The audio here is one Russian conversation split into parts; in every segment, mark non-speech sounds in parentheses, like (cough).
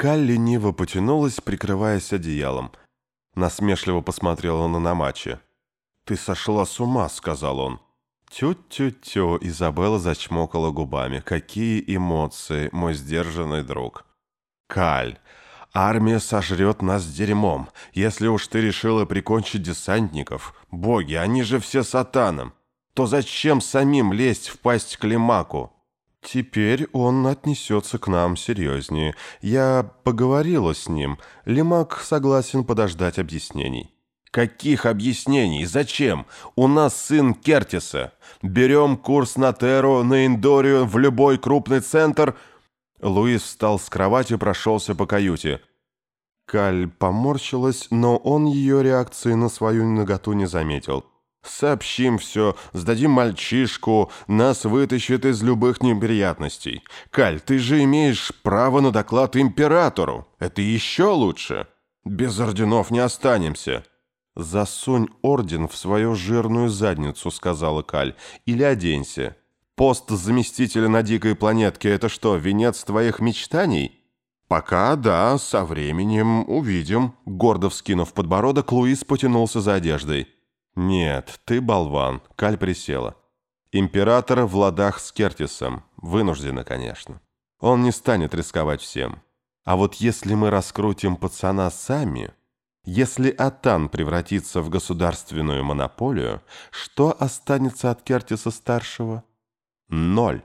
Каль лениво потянулась, прикрываясь одеялом. Насмешливо посмотрела на Намачи. «Ты сошла с ума», — сказал он. «Тю-тю-тю», — Изабелла зачмокала губами. «Какие эмоции, мой сдержанный друг!» «Каль, армия сожрет нас дерьмом. Если уж ты решила прикончить десантников, боги, они же все сатаном, то зачем самим лезть в пасть к Лимаку?» «Теперь он отнесется к нам серьезнее. Я поговорила с ним. Лимак согласен подождать объяснений». «Каких объяснений? Зачем? У нас сын Кертиса. Берем курс на Терру, на Индорию, в любой крупный центр...» Луис встал с кровати прошелся по каюте. Каль поморщилась, но он ее реакции на свою наготу не заметил. «Сообщим все, сдадим мальчишку, нас вытащит из любых неприятностей. Каль, ты же имеешь право на доклад императору. Это еще лучше. Без орденов не останемся». «Засунь орден в свою жирную задницу», — сказала Каль, — «или оденься. Пост заместителя на дикой планетке — это что, венец твоих мечтаний?» «Пока да, со временем увидим». Гордо вскинув подбородок, Луис потянулся за одеждой. «Нет, ты болван», — Каль присела. «Император в ладах с Кертисом. Вынужденно, конечно. Он не станет рисковать всем. А вот если мы раскрутим пацана сами...» Если Атан превратится в государственную монополию, что останется от Кертиса-старшего? Ноль.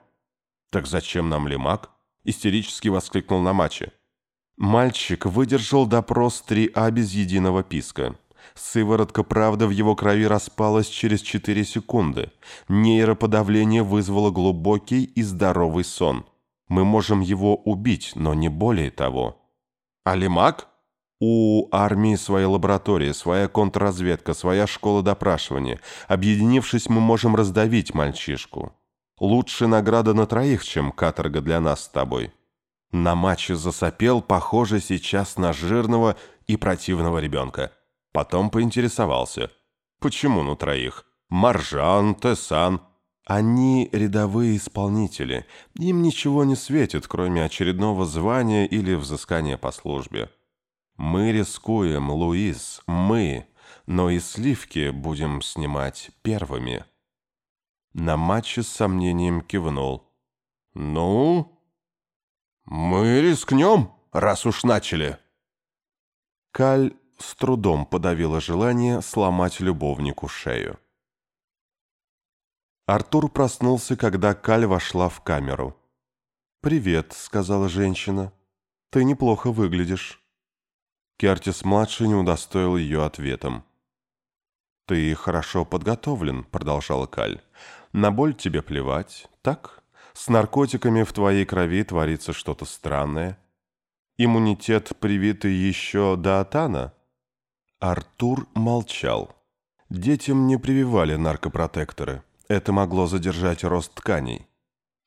Так зачем нам Лимак? Истерически воскликнул на матче. Мальчик выдержал допрос 3А без единого писка. Сыворотка правды в его крови распалась через 4 секунды. Нейроподавление вызвало глубокий и здоровый сон. Мы можем его убить, но не более того. А Лимак? У армии своя лаборатория, своя контрразведка, своя школа допрашивания. Объединившись, мы можем раздавить мальчишку. Лучше награда на троих, чем каторга для нас с тобой. На матче засопел, похоже, сейчас на жирного и противного ребенка. Потом поинтересовался. Почему на троих? Маржан, Тесан. Они рядовые исполнители. Им ничего не светит, кроме очередного звания или взыскания по службе. Мы рискуем, Луис, мы, но и сливки будем снимать первыми. На матче с сомнением кивнул. Ну, мы рискнем, раз уж начали. Каль с трудом подавила желание сломать любовнику шею. Артур проснулся, когда Каль вошла в камеру. «Привет», — сказала женщина. «Ты неплохо выглядишь». Кертис-младший не удостоил ее ответом. «Ты хорошо подготовлен», — продолжала Каль. «На боль тебе плевать, так? С наркотиками в твоей крови творится что-то странное. Иммунитет привитый еще до Атана?» Артур молчал. Детям не прививали наркопротекторы. Это могло задержать рост тканей.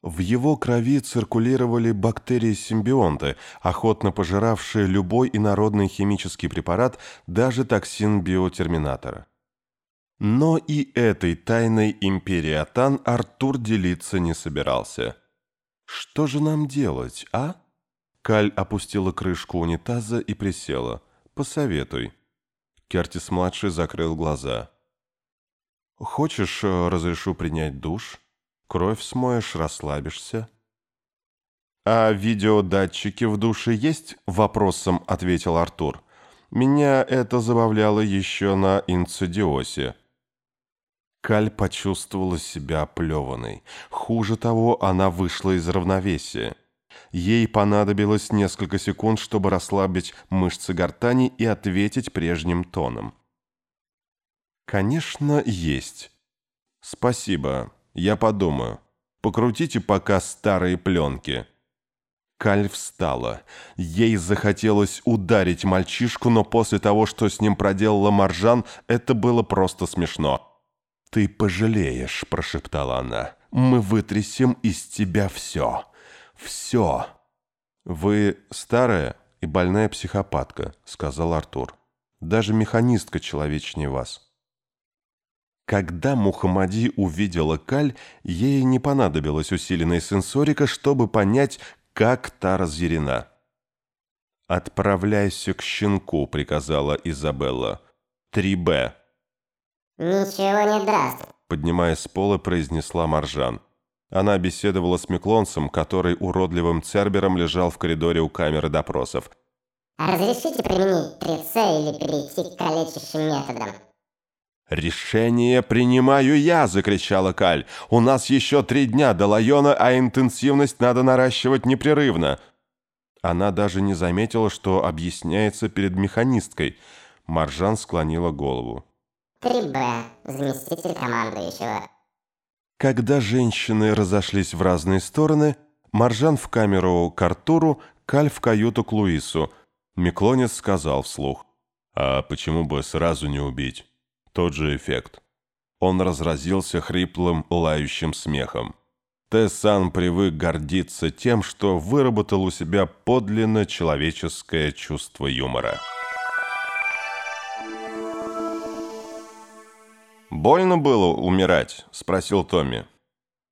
В его крови циркулировали бактерии-симбионты, охотно пожиравшие любой инородный химический препарат, даже токсин биотерминатора. Но и этой тайной империи Атан Артур делиться не собирался. «Что же нам делать, а?» Каль опустила крышку унитаза и присела. «Посоветуй». Кертис-младший закрыл глаза. «Хочешь, э, разрешу принять душ?» Кровь смоешь, расслабишься. «А видеодатчики в душе есть?» – вопросом ответил Артур. «Меня это забавляло еще на инцидиосе». Каль почувствовала себя оплеванной. Хуже того, она вышла из равновесия. Ей понадобилось несколько секунд, чтобы расслабить мышцы гортани и ответить прежним тоном. «Конечно, есть. Спасибо. Я подумаю. Покрутите пока старые пленки». Каль встала. Ей захотелось ударить мальчишку, но после того, что с ним проделала Маржан, это было просто смешно. «Ты пожалеешь», — прошептала она. «Мы вытрясем из тебя все. Все». «Вы старая и больная психопатка», — сказал Артур. «Даже механистка человечнее вас». Когда Мухаммади увидела Каль, ей не понадобилась усиленная сенсорика, чтобы понять, как та разъярена. «Отправляйся к щенку», — приказала Изабелла. «Три Б». «Ничего не даст», — поднимаясь с пола, произнесла Маржан. Она беседовала с Миклонцем, который уродливым цербером лежал в коридоре у камеры допросов. «Разрешите применить 3С или перейти к калечащим методам?» «Решение принимаю я!» – закричала Каль. «У нас еще три дня до Лайона, а интенсивность надо наращивать непрерывно!» Она даже не заметила, что объясняется перед механисткой. Маржан склонила голову. «3Б, заместитель командующего». Когда женщины разошлись в разные стороны, Маржан в камеру к Артуру, Каль в каюту к Луису. Миклонец сказал вслух. «А почему бы сразу не убить? Тот же эффект». Он разразился хриплым, лающим смехом. Тессан привык гордиться тем, что выработал у себя подлинно человеческое чувство юмора. «Больно было умирать?» – спросил Томми.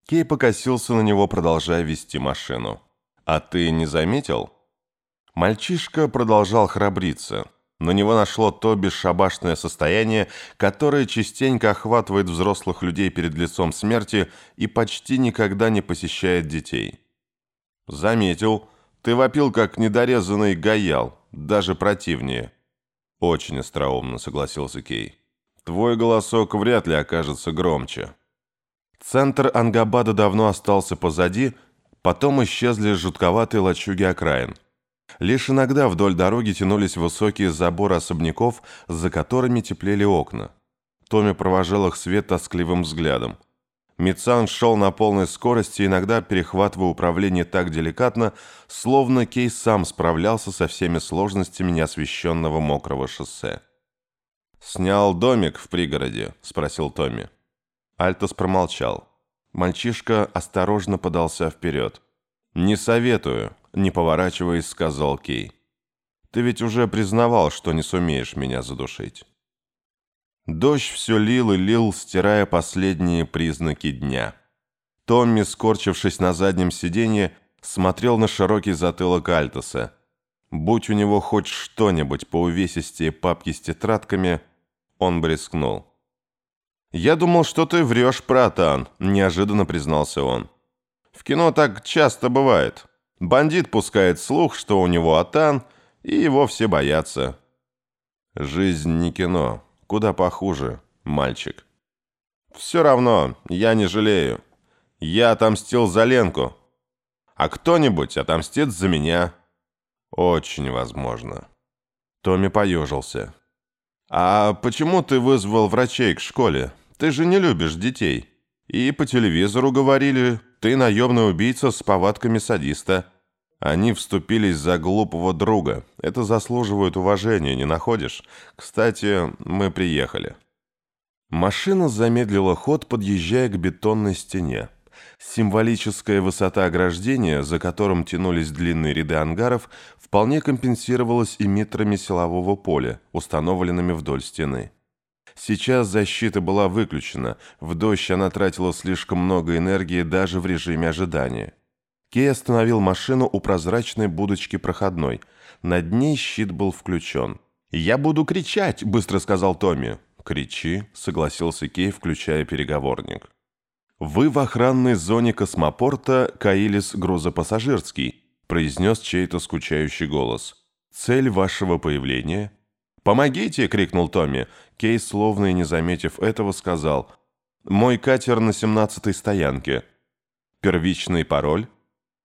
Кей покосился на него, продолжая вести машину. «А ты не заметил?» Мальчишка продолжал храбриться. На него нашло то бесшабашное состояние, которое частенько охватывает взрослых людей перед лицом смерти и почти никогда не посещает детей. «Заметил. Ты вопил, как недорезанный гаял, даже противнее». «Очень остроумно», — согласился Кей. Твой голосок вряд ли окажется громче. Центр Ангабада давно остался позади, потом исчезли жутковатые лачуги окраин. Лишь иногда вдоль дороги тянулись высокие заборы особняков, за которыми теплели окна. Томми провожал их свет тоскливым взглядом. Мицан шел на полной скорости, иногда перехватывая управление так деликатно, словно Кейс сам справлялся со всеми сложностями неосвещенного мокрого шоссе. «Снял домик в пригороде?» – спросил Томми. Альтос промолчал. Мальчишка осторожно подался вперед. «Не советую», – не поворачиваясь, сказал Кей. «Ты ведь уже признавал, что не сумеешь меня задушить». Дождь все лил и лил, стирая последние признаки дня. Томми, скорчившись на заднем сиденье, смотрел на широкий затылок Альтоса. Будь у него хоть что-нибудь по увесистее папки с тетрадками – он брескнул. «Я думал, что ты врешь про Атан», – неожиданно признался он. «В кино так часто бывает. Бандит пускает слух, что у него Атан, и его все боятся». «Жизнь не кино. Куда похуже, мальчик». «Все равно, я не жалею. Я отомстил за Ленку. А кто-нибудь отомстит за меня». «Очень возможно». Томми поежился. «А почему ты вызвал врачей к школе? Ты же не любишь детей. И по телевизору говорили, ты наемный убийца с повадками садиста. Они вступились за глупого друга. Это заслуживает уважения, не находишь? Кстати, мы приехали». Машина замедлила ход, подъезжая к бетонной стене. Символическая высота ограждения, за которым тянулись длинные ряды ангаров, вполне компенсировалась эмиттерами силового поля, установленными вдоль стены. Сейчас защита была выключена, в дождь она тратила слишком много энергии даже в режиме ожидания. Кей остановил машину у прозрачной будочки проходной. Над ней щит был включен. «Я буду кричать!» – быстро сказал Томми. «Кричи», – согласился Кей, включая переговорник. «Вы в охранной зоне космопорта Каилис грузопассажирский», произнес чей-то скучающий голос. «Цель вашего появления?» «Помогите!» — крикнул Томми. Кей, словно и не заметив этого, сказал. «Мой катер на семнадцатой стоянке». «Первичный пароль?»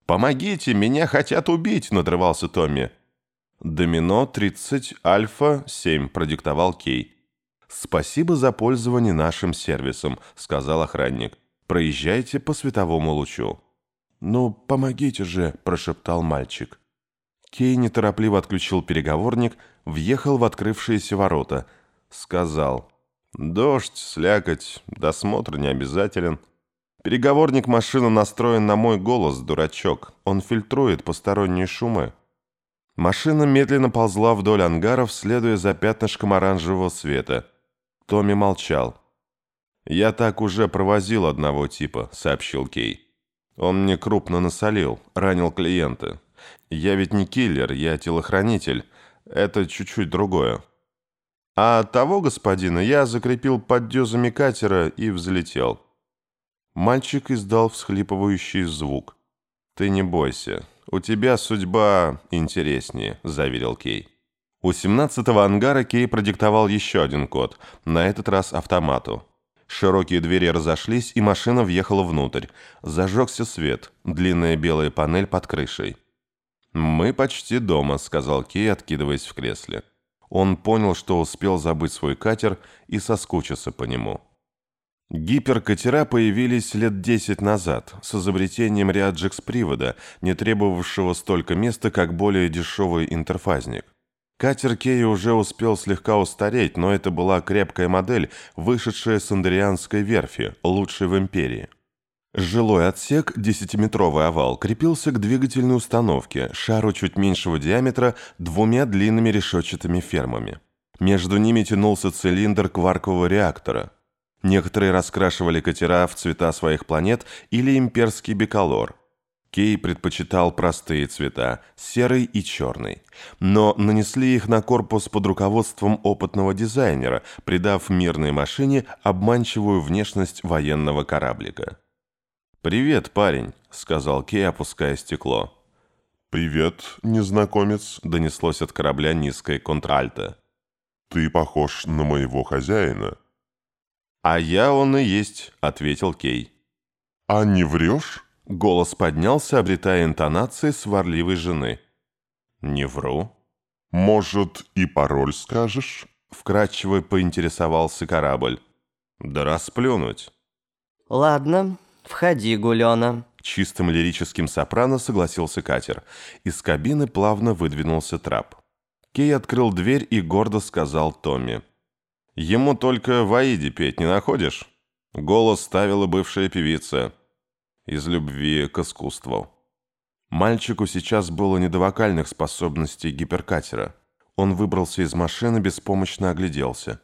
«Помогите! Меня хотят убить!» — надрывался Томми. «Домино 30 Альфа 7», — продиктовал Кей. «Спасибо за пользование нашим сервисом», — сказал охранник проезжайте по световому лучу». «Ну, помогите же», – прошептал мальчик. Кей неторопливо отключил переговорник, въехал в открывшиеся ворота. Сказал. «Дождь, слякоть, досмотр не обязателен. Переговорник машины настроен на мой голос, дурачок. Он фильтрует посторонние шумы». Машина медленно ползла вдоль ангаров, следуя за пятнышком оранжевого света. Томми молчал. «Я так уже провозил одного типа», — сообщил Кей. «Он мне крупно насолил, ранил клиента. Я ведь не киллер, я телохранитель. Это чуть-чуть другое. А того господина я закрепил под дюзами катера и взлетел. Мальчик издал всхлипывающий звук. «Ты не бойся. У тебя судьба интереснее», — заверил Кей. У 17-го ангара Кей продиктовал еще один код, на этот раз автомату. Широкие двери разошлись, и машина въехала внутрь. Зажегся свет, длинная белая панель под крышей. «Мы почти дома», — сказал Кей, откидываясь в кресле. Он понял, что успел забыть свой катер и соскучился по нему. Гиперкатера появились лет 10 назад с изобретением Реаджекс-привода, не требовавшего столько места, как более дешевый интерфазник. Катер Кей уже успел слегка устареть, но это была крепкая модель, вышедшая с Андрианской верфи, лучшей в империи. Жилой отсек, десятиметровый овал, крепился к двигательной установке, шару чуть меньшего диаметра, двумя длинными решетчатыми фермами. Между ними тянулся цилиндр кваркового реактора. Некоторые раскрашивали катера в цвета своих планет или имперский биколор. Кей предпочитал простые цвета – серый и черный. Но нанесли их на корпус под руководством опытного дизайнера, придав мирной машине обманчивую внешность военного кораблика. «Привет, парень», — сказал Кей, опуская стекло. «Привет, незнакомец», — донеслось от корабля низкое контральто. «Ты похож на моего хозяина». «А я он и есть», — ответил Кей. «А не врешь?» — голос поднялся, обретая интонации сварливой жены. «Не вру». «Может, и пароль скажешь?» — вкратчиво поинтересовался корабль. «Да расплюнуть». «Ладно, «Входи, Гулёна». Чистым лирическим сопрано согласился катер. Из кабины плавно выдвинулся трап. Кей открыл дверь и гордо сказал Томми. «Ему только в Аиде петь не находишь?» Голос ставила бывшая певица. Из любви к искусству. Мальчику сейчас было не до вокальных способностей гиперкатера. Он выбрался из машины, беспомощно огляделся.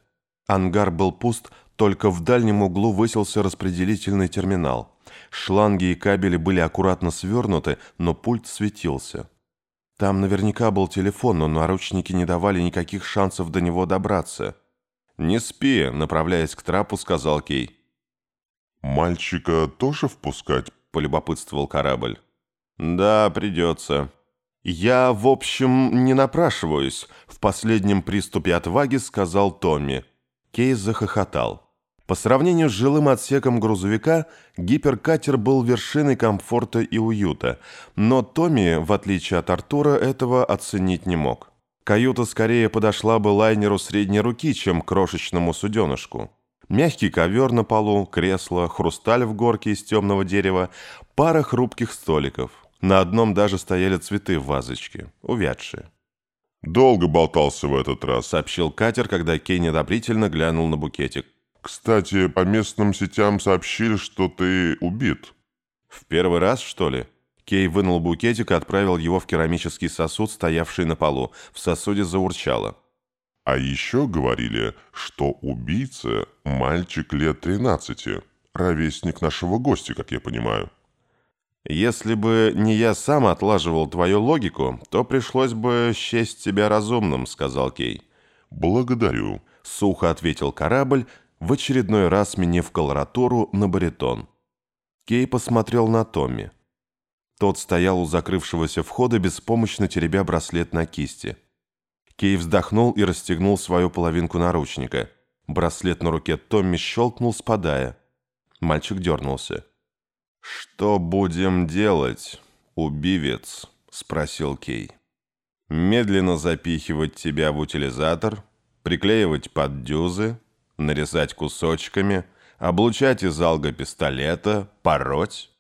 Ангар был пуст, только в дальнем углу высился распределительный терминал. Шланги и кабели были аккуратно свернуты, но пульт светился. Там наверняка был телефон, но наручники не давали никаких шансов до него добраться. «Не спи», — направляясь к трапу, сказал Кей. «Мальчика тоже впускать?» — полюбопытствовал корабль. «Да, придется». «Я, в общем, не напрашиваюсь», — в последнем приступе отваги сказал Томми. Кейс захохотал. По сравнению с жилым отсеком грузовика, гиперкатер был вершиной комфорта и уюта, но Томми, в отличие от Артура, этого оценить не мог. Каюта скорее подошла бы лайнеру средней руки, чем крошечному суденышку. Мягкий ковер на полу, кресло, хрусталь в горке из темного дерева, пара хрупких столиков. На одном даже стояли цветы в вазочке, увядшие. «Долго болтался в этот раз», — сообщил катер, когда Кей недобрительно глянул на букетик. «Кстати, по местным сетям сообщили, что ты убит». «В первый раз, что ли?» Кей вынул букетик и отправил его в керамический сосуд, стоявший на полу. В сосуде заурчало. «А еще говорили, что убийца – мальчик лет 13, ровесник нашего гостя, как я понимаю». «Если бы не я сам отлаживал твою логику, то пришлось бы счесть тебя разумным», — сказал Кей. «Благодарю», — сухо ответил корабль, в очередной раз сменив колоратуру на баритон. Кей посмотрел на Томми. Тот стоял у закрывшегося входа, беспомощно теребя браслет на кисти. Кей вздохнул и расстегнул свою половинку наручника. Браслет на руке Томми щелкнул, спадая. Мальчик дернулся. «Что будем делать, убивец?» — спросил Кей. «Медленно запихивать тебя в утилизатор, приклеивать под дюзы, нарезать кусочками, облучать из алга пистолета, пороть?»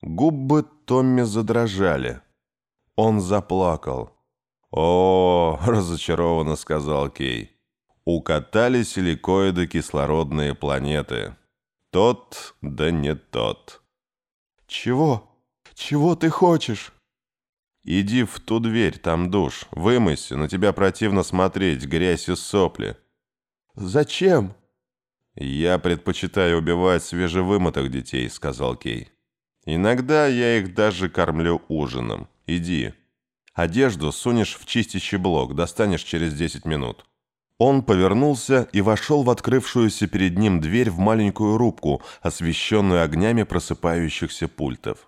Губы Томми задрожали. Он заплакал. «О, (laughs) — разочарованно сказал Кей, — укатали силикоиды кислородные планеты. Тот, да не тот». «Чего? Чего ты хочешь?» «Иди в ту дверь, там душ. Вымойся, на тебя противно смотреть, грязь и сопли». «Зачем?» «Я предпочитаю убивать свежевымытых детей», — сказал Кей. «Иногда я их даже кормлю ужином. Иди». Одежду сунешь в чистящий блок, достанешь через 10 минут». Он повернулся и вошел в открывшуюся перед ним дверь в маленькую рубку, освещенную огнями просыпающихся пультов.